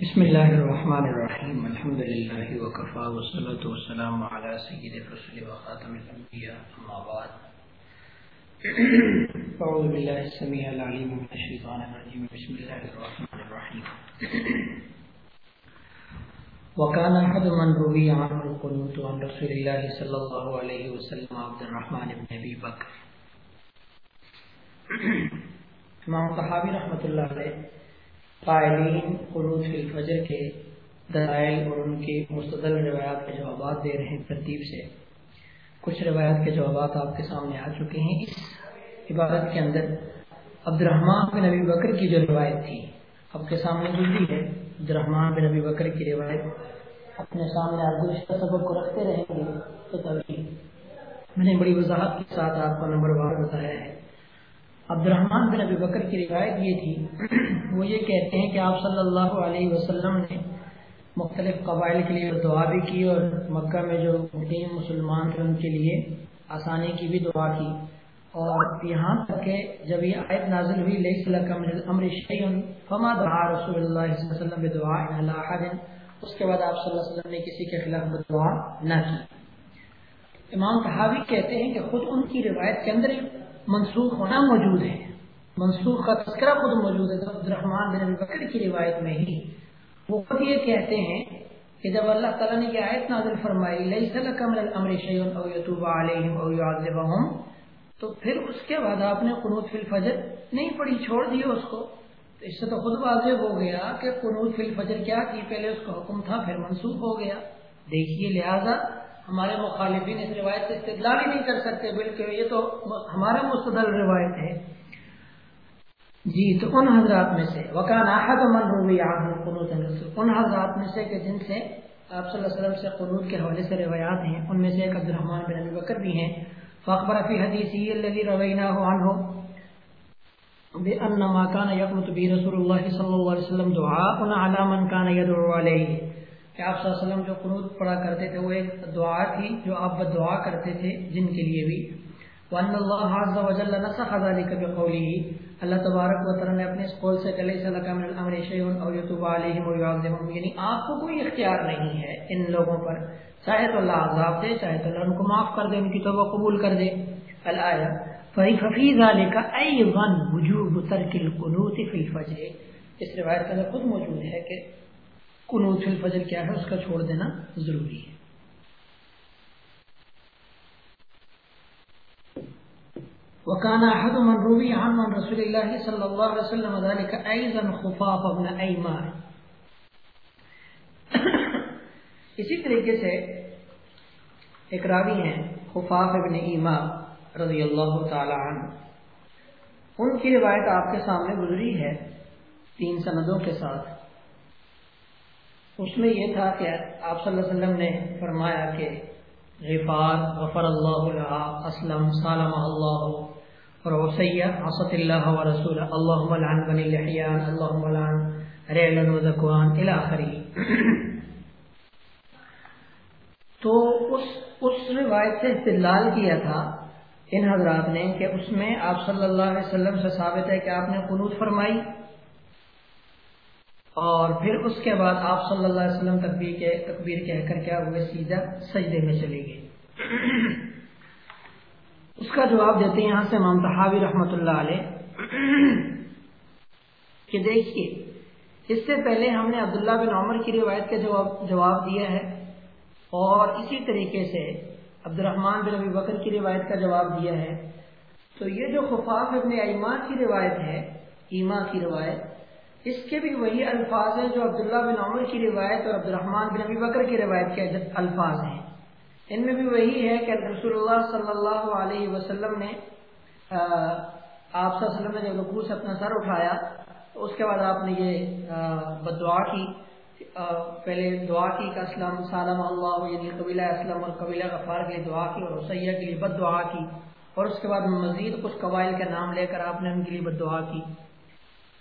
بسم الله الرحمن الرحيم الحمد لله وكفى والصلاة والسلام على سيد الرسل وخاتم الأنبياء أما بعد. أعوذ بالله السميع العليم من الشيطان الرجيم بسم الله الرحمن الرحيم وكان أحد من روي عنه القنوت عن رسول الله صلى الله عليه وسلم عبد الرحمن بن أبي بكر امام صحابی رحمۃ اللہ علیہ قائلین قنوت الفجر کے دلائل اور ان کے مستدل روایات کے جوابات دے رہے ہیں ترتیب سے۔ کچھ روایات کے جوابات آپ کے سامنے آ چکے ہیں۔ اس عبادت کے اندر عبد الرحمان بن نبی بکر کی جو روایت تھی، آپ کے سامنے گزری ہے۔ عبد الرحمان بن نبی بکر کی روایت اپنے سامنے آپ گزشتہ سبق کو رکھتے رہیں گے تو تبھی۔ میں نے بڑی وضاحت کے ساتھ آپ کو نمبر وار بتایا ہے۔ عبد الرحمان بن ابی بکر کی روایت یہ تھی، وہ یہ کہتے ہیں کہ آپ صلی اللہ علیہ وسلم نے مختلف قبائل کے لیے دعا بھی کی اور مکہ میں جو مقیم مسلمان تھے ان کے لیے آسانی کی بھی دعا کی۔ اور یہاں تک کہ جب یہ آیت نازل ہوئی لئی صلی امر شعین فما دعا رسول اللہ صلی اللہ علیہ وسلم دعا اللہ اس کے بعد آپ صلی اللہ علیہ وسلم نے کسی کے خلاف دعا نہ کی۔ امام صحابی کہتے ہیں کہ خود ان کی روایت کے اندر منسوخ ہونا موجود ہے۔ منسوخ کا تذکرہ خود موجود ہے۔ عبد الرحمان بن بکر کی روایت میں ہی وہ خود یہ کہتے ہیں کہ جب اللہ تعالیٰ نے یہ آیت نازل فرمائی لیس لک الامر شیء او یتوب علیہم او یعذبہم تو پھر اس کے بعد آپ نے قنوت فی الفجر نہیں پڑھی، چھوڑ دی اس کو۔ تو اس سے تو خود واضح ہو گیا کہ قنوت فی الفجر کیا کی پہلے اس کا حکم تھا، پھر منسوخ ہو گیا۔ دیکھیے لہذا ہمارے مخالفین اس روایت سے استدلال ہی نہیں کر سکتے، بلکہ یہ تو ہمارا مستدل روایت ہے جی تو ان حضرات میں سے، وکان احد من روی قنوت ان حضرات میں سے کہ جن سے آپ صلی اللہ علیہ وسلم سے قنوت کے حوالے سے روایات ہیں، ان میں سے ایک عبد الرحمن بن ابی بکر بھی ہیں۔ فاخبر فی حدیثی الذي رویناه عنه بان ما كان يقنط به رسول الله صلى الله عليه وسلم دعاء على من كان يدعو عليه کہ آپ صلی اللہ علیہ وسلم جو قنوت پڑھا کرتے تھے، وہ ایک دعا تھی جو آپ دعا کرتے تھے جن کے لیے بھی۔ وان اللہ عز وجل نسخ ذلك بقوله۔ اللہ تبارک و تعالی نے اپنے اس قول سے کلی صلی اللہ الامر شیء او یتوب علیہم و یعذبهم یعنی آپ کو کوئی اختیار نہیں ہے ان لوگوں پر۔ چاہے تو اللہ عذاب دے، چاہے تو اللہ ان کو معاف کر دے، ان کی توبہ قبول کر دے۔ الآیہ ففی ذلك ایضا وجوب ترک القنوت فی الفجر۔ اس روایت کے اندر خود موجود ہے کہ قنوت فی الفجر کیا ہے، اس کا چھوڑ دینا ضروری ہے۔ وكان احد من روي عن من رسول الله صلى الله عليه وسلم ذلك ايضا خفاف ابن ايمان اسی طریقے سے ایک راوی ہیں، خفاف ابن ایما رضی اللہ تعالی عنہ۔ ان کی روایت آپ کے سامنے گزری ہے تین سندوں کے ساتھ۔ اس میں یہ تھا کہ آپ صلی اللہ علیہ وسلم نے فرمایا کہ غفار غفر اللہ لہا، اسلم سالم اللہ، اور وسیع عصت اللہ و رسول، اللہم لعن بنی لحیان، اللہم لعن ریلن و ذکوان الاخری تو اس اس روایت سے استدلال کیا تھا ان حضرات نے کہ اس میں آپ صلی اللہ علیہ وسلم سے ثابت ہے کہ آپ نے قنوت فرمائی۔ اور پھر اس کے بعد آپ صلی اللہ علیہ وسلم تکبیر کے تکبیر کہہ کر کیا ہوئے سیدھا سجدے میں چلے گئے۔ اس کا جواب دیتے ہیں یہاں سے امام تحاوی رحمۃ اللہ علیہ کہ دیکھیے، اس سے پہلے ہم نے عبداللہ بن عمر کی روایت کا جواب جواب دیا ہے اور اسی طریقے سے عبد الرحمان بن ابی بکر کی روایت کا جواب دیا ہے۔ تو یہ جو خفاف ابن ایما کی روایت ہے، ایما کی روایت اس کے بھی وہی الفاظ ہیں جو عبداللہ بن عمر کی روایت اور عبد الرحمان بن ابی بکر کی روایت کے الفاظ ہیں۔ ان میں بھی وہی ہے کہ رسول اللہ صلی اللہ علیہ وسلم نے آپ صلی اللہ علیہ وسلم نے جب رکوع سے اپنا سر اٹھایا، تو اس کے بعد آپ نے یہ بدعا کی۔ پہلے دعا کی کہ اسلم سالم اللہ یعنی قبیلہ اسلم اور قبیلہ غفار کے لیے دعا کی اور رسیہ کے لیے بد دعا کی۔ اور اس کے بعد مزید کچھ قبائل کا نام لے کر آپ نے ان کے لیے بد دعا کی۔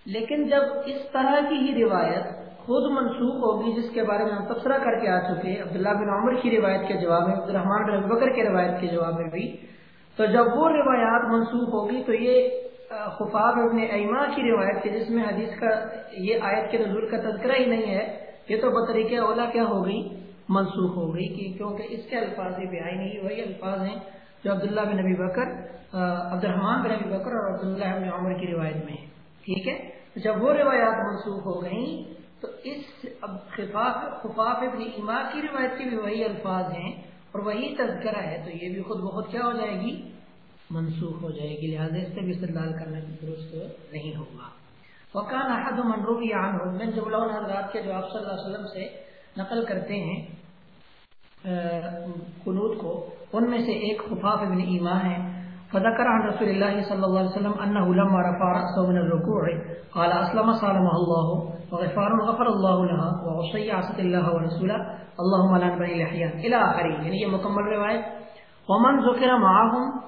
لیکن جب اس طرح کی ہی روایت خود منسوخ ہوگی جس کے بارے میں ہم تبصرہ کر کے آ چکے عبداللہ بن عمر کی روایت کے جواب میں، عبد الرحمان بن بکر کی روایت کے جواب میں بھی۔ تو جب وہ روایات منسوخ ہوگی تو یہ خفاف ابن ایما کی روایت تھی جس میں حدیث کا یہ آیت کے نزول کا تذکرہ ہی نہیں ہے، یہ تو بطریق اولا کیا ہو گئی منسوخ ہو گئی کہ کیونکہ اس کے الفاظ بھی آئی نہیں وہی الفاظ ہیں جو عبداللہ بن نبی بکر عبد الرحمان بن نبی بکر اور عبداللہ بن عمر کی روایت میں ہے ٹھیک ہے؟ جب وہ روایات منسوخ ہو گئیں، تو اس خفاف ابن ایما کی روایت کے بھی وہی الفاظ ہیں اور وہی تذکرہ ہے، تو یہ بھی خود بہت کیا ہو جائے گی؟ منسوخ ہو جائے گی، لہٰذا اس سے بھی استدلال کرنا درست نہیں ہوگا۔ وکان احد منروبی عام ہو میں جب حضرات کے جو آپ صلی اللہ علیہ وسلم سے نقل کرتے ہیں قنوت کو، ان میں سے ایک خفاف ابن ایما ہے فذكر عن رسول الله صلى الله عليه وسلم انه لما رفع راسه من الركوع قال اسلم صالمه الله وغفار غفر الله لها وعصي عصت الله ورسوله اللهم لا نبني الاحيان الى اخره یعنی یہ مکمل روایت. ومن ذکر معهم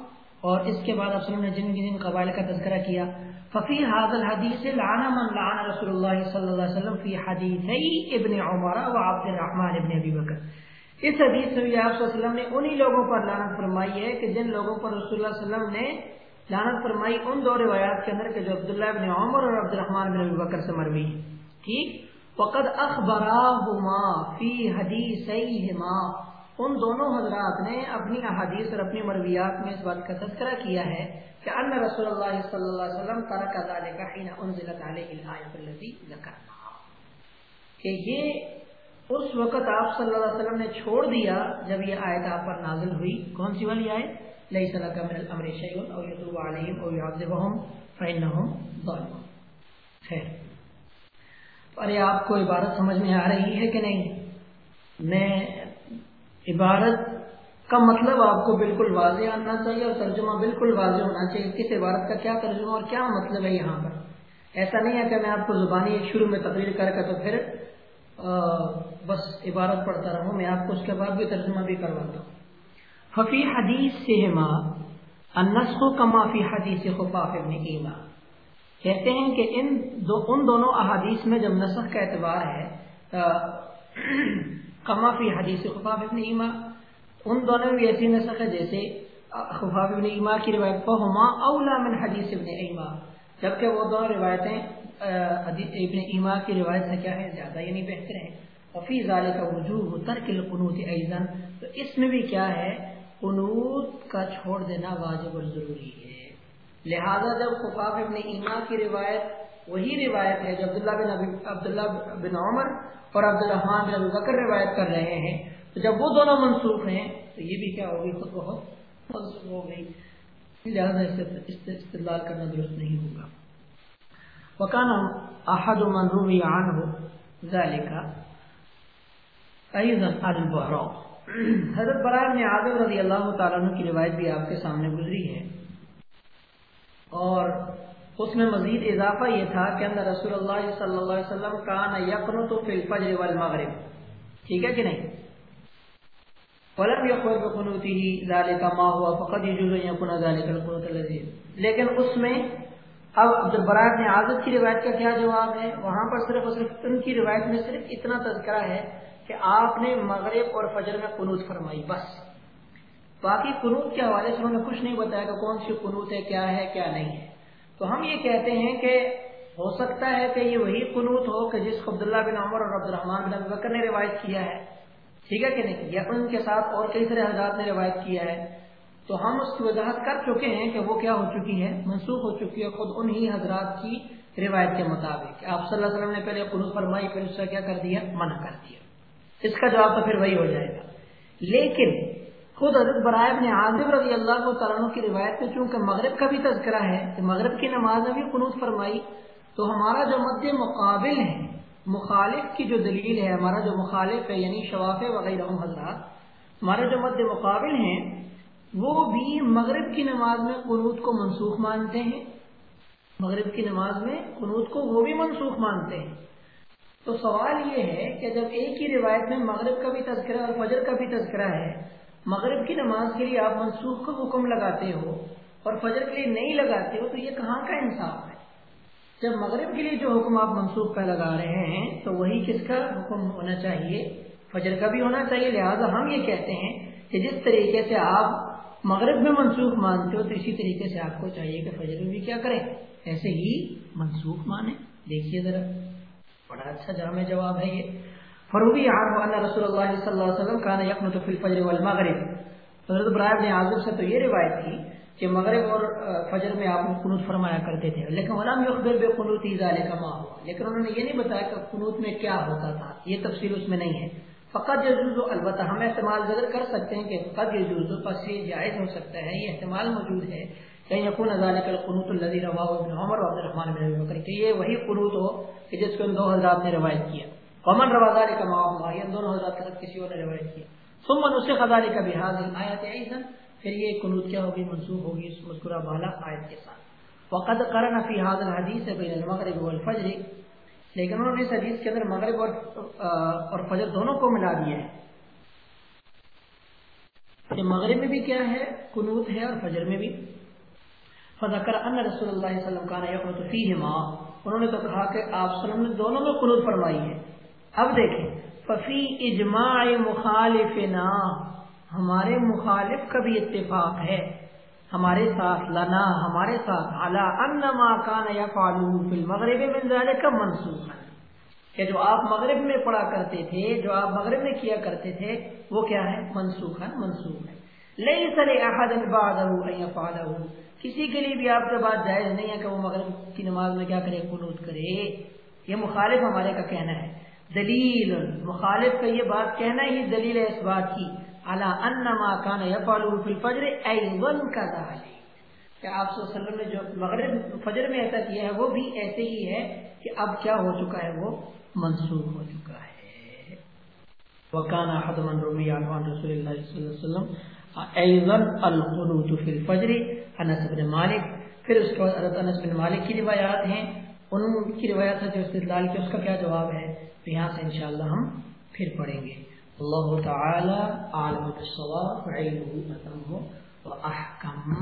اور اس کے بعد رسول نے جن جن قبائل کا تذکرہ کیا. ففی هذا الحديث لعن من لعن رسول الله صلى الله عليه وسلم في حديثي ابن عمر وعبد الرحمن ابن ابي بکر اس حدیث میں آپ صلی اللہ علیہ وسلم نے انہی لوگوں پر لعنت فرمائی ہے کہ جن لوگوں پر رسول اللہ صلی اللہ علیہ وسلم نے لعنت فرمائی، ان دو روایات کے اندر کہ جو عبداللہ ابن عمر اور عبد الرحمن بن ابی بکر سے مروی ٹھیک وقد اخبراهما في حديثيهما۔ ان دونوں حضرات نے اپنی احادیث اور اپنی مرویات میں اس بات کا تذکرہ کیا ہے کہ ان رسول اللہ صلی اللہ علیہ وسلم ترک ذلك حين انزلت عليه الايه التي ذكرناها کہ یہ اس وقت آپ صلی اللہ علیہ وسلم نے چھوڑ دیا جب یہ آیت آپ پر نازل ہوئی۔ کون سی والی آیت؟ لیس لك من الامر شيء او يتوب عليهم او ظالمون۔ خیر۔ اور یہ آپ کو عبارت سمجھ میں آ رہی ہے کہ نہیں؟ میں عبارت کا مطلب آپ کو بالکل واضح آنا چاہیے اور ترجمہ بالکل واضح ہونا چاہیے۔ کس عبارت کا کیا ترجمہ اور کیا مطلب ہے یہاں پر؟ ایسا نہیں ہے کہ میں آپ کو زبانی ایک شروع میں تقریر کر کے تو پھر بس عبارت پڑھتا رہوں، میں آپ کو اس کے بعد بھی ترجمہ بھی کرواتا ہوں۔ ففی حدیث سے انسخ کما فی حدیث خفاف ابن ایما کہتے ہیں کہ ان دو، ان دونوں احادیث میں جب نسخ کا اعتبار ہے کما فی حدیث خفاف ابن ایما ان دونوں بھی ایسی نسخ ہے جیسے خفاف ابن ایما کی روایت، فہما اولا من حدیث ابن ایما جبکہ وہ دونوں روایتیں ابن ایما کی روایت سے کیا ہے؟ زیادہ یعنی بہتر ہیں وفی ذالک وجوہ ترک القنوت ایضا۔ تو اس میں بھی کیا ہے؟ قنوت کا چھوڑ دینا واجب اور ضروری ہے۔ لہذا جب خفاف ابن ایما کی روایت وہی روایت ہے، جو عبداللہ بن عبداللہ بن عمر اور عبد الرحمان بن بکر روایت کر رہے ہیں۔ تو جب وہ دونوں منسوخ ہیں، تو یہ بھی کیا ہوگی؟ خود بہت منسوخ ہو گئی۔ لہٰذا اس سے استدلال کرنا درست نہیں ہوگا۔ وکانا احد من روی عنہ ذالک ایضا البحراء حضرت برائے نے عادل رضی اللہ تعالیٰ عنہ کی روایت بھی آپ کے سامنے گزری ہے اور اس میں مزید اضافہ یہ تھا کہ اندر رسول اللہ صلی اللہ علیہ وسلم کان یقنط فی الفجر والمغرب. ٹھیک ہے کہ نہیں؟ ولم يقول بقنوته ذلك ما هو، فقد يجوز ان يكون ذلك القنوت الذي لیکن اس میں اب عبد البراء بن عازب کی روایت کا کیا جواب ہے؟ وہاں پر صرف اور صرف ان کی روایت میں صرف اتنا تذکرہ ہے کہ آپ نے مغرب اور فجر میں قنوت فرمائی، بس۔ باقی قنوت کے حوالے سے انہوں نے کچھ نہیں بتایا کہ کون سی قنوت ہے، کیا ہے، کیا نہیں ہے۔ تو ہم یہ کہتے ہیں کہ ہو سکتا ہے کہ یہ وہی قنوت ہو کہ جس کو عبداللہ بن عمر اور عبد الرحمان بن بکر نے روایت کیا ہے۔ ٹھیک ہے کہ نہیں؟ یا ان کے ساتھ اور کئی سارے حضرات نے روایت کیا ہے۔ تو ہم اس کی وضاحت کر چکے ہیں کہ وہ کیا ہو چکی ہے، منسوخ ہو چکی ہے خود انہی حضرات کی روایت کے مطابق۔ آپ صلی اللہ علیہ وسلم نے پہلے قنوت فرمائی، پھر اس کا کیا کر دیا؟ منع کر دیا۔ اس کا جواب تو پھر وہی ہو جائے گا۔ لیکن خود حضرت برائے نے عاظم رضی اللہ تعالیٰ کی روایت میں چونکہ مغرب کا بھی تذکرہ ہے، کہ مغرب کی نماز میں بھی قنوط فرمائی، تو ہمارا جو مد مقابل ہے، مخالف کی جو دلیل ہے، ہمارا جو مخالف ہے یعنی شواف وغیرہ حضرات ہمارے جو مد مقابل ہیں وہ بھی مغرب کی نماز میں قنوط کو منسوخ مانتے ہیں۔ مغرب کی نماز میں قنوط کو وہ بھی منسوخ مانتے ہیں۔ تو سوال یہ ہے کہ جب ایک ہی روایت میں مغرب کا بھی تذکرہ اور فجر کا بھی تذکرہ ہے، مغرب کی نماز کے لیے آپ منسوخ کا حکم لگاتے ہو اور فجر کے لیے نہیں لگاتے ہو، تو یہ کہاں کا انصاف ہے؟ جب مغرب کے لیے جو حکم آپ منسوخ کا لگا رہے ہیں، تو وہی کس کا حکم ہونا چاہیے؟ فجر کا بھی ہونا چاہیے۔ لہٰذا ہم یہ کہتے ہیں کہ جس طریقے سے آپ مغرب میں منسوخ مانتے ہو تو اسی طریقے سے آپ کو چاہیے کہ فجر میں بھی کیا کریں۔ ایسے ہی منسوخ مانے دیکھیے ذرا۔ بڑا اچھا جامع جواب ہے یہ۔ فروبی رسول اللہ صلی اللہ علیہ وسلم کانا یقن تو فجر والمغرب. حضرت برائب نے عاظم سے تو یہ روایت تھی کہ مغرب اور فجر میں آپ قنوت فرمایا کرتے تھے۔ لیکن غلام یخبر بے قنوت ازالے کا ماں ہوا لیکن انہوں نے یہ نہیں بتایا کہ قنوت میں کیا ہوتا تھا۔ یہ تفصیل اس میں نہیں ہے۔ فقط جزوز البتہ ہم احتمال ذکر کر سکتے ہیں کہ فقط جزوز پس یہ جائز ہو سکتا ہے، یہ احتمال موجود ہے۔ کہ یقون ذالک القنوت الذي رواه ابن عمر و عبد الرحمن بن ابی بکر کہ یہ وہی قنوت ہو کہ جس کو ان دو حضرات نے روایت کیا۔ ومن روا ذلك ما هو یہ دونوں حضرات کے ساتھ کسی اور نے روایت کیا۔ ثم نسخ ذلك بهذه الايات ايضا پھر یہ قنوت کیا ہوگی، منسوخ ہوگی اس مذکورہ بالا آیت کے ساتھ۔ وقد قرن فی هذا الحديث بین المغرب والفجر لیکن انہوں نے اس حدیث کے اندر مغرب اور اور فجر دونوں کو ملا دیا ہے۔ کہ مغرب میں بھی کیا ہے، قنوت ہے اور فجر میں بھی۔ فذکر ان رسول اللہ صلی اللہ علیہ وسلم کان یقنط فیہما۔ انہوں نے تو کہا کہ آپ صلی اللہ علیہ وسلم نے دونوں میں قنوت فرمائی ہے۔ اب دیکھیں، ففی اجماع مخالفنا۔ ہمارے مخالف کا بھی اتفاق ہے۔ ہمارے ساتھ لنا، ہمارے ساتھ اعلیٰ انما کان مغرب من ذلك منسوخا۔ کہ جو آپ مغرب میں پڑھا کرتے تھے، جو آپ مغرب میں کیا کرتے تھے، وہ کیا ہے؟ منسوخا منسوخ ہے۔ لیس لاحد بعده ان يفعله کسی کے لیے بھی آپ کے بعد جائز نہیں ہے کہ وہ مغرب کی نماز میں کیا کرے، قنوت کرے۔ یہ مخالف ہمارے کا کہنا ہے۔ دلیل، مخالف کا یہ بات کہنا ہی دلیل ہے اس بات کی۔ اللہ انما کان یفعلوا فی الفجر ایضا کذالک کہ آپ صلی اللہ علیہ وسلم نے جو مغرب فجر میں ایسا کیا ہے، وہ بھی ایسے ہی ہے کہ اب کیا ہو چکا ہے؟ وہ منسوخ ہو چکا ہے۔ وکان احد من روی عن رسول اللہ صلی اللہ علیہ وسلم ایضا القنوت فی الفجر انس بن مالک پھر اس کے بعد حضرت انس بن مالک کی روایات ہیں۔ ان کی روایات ہے جو استدلال کی، اس کا کیا جواب ہے؟ تو یہاں سے انشاءاللہ ہم پھر پڑھیں گے۔ اللہ تعالی عالم بالصواب علم و احکام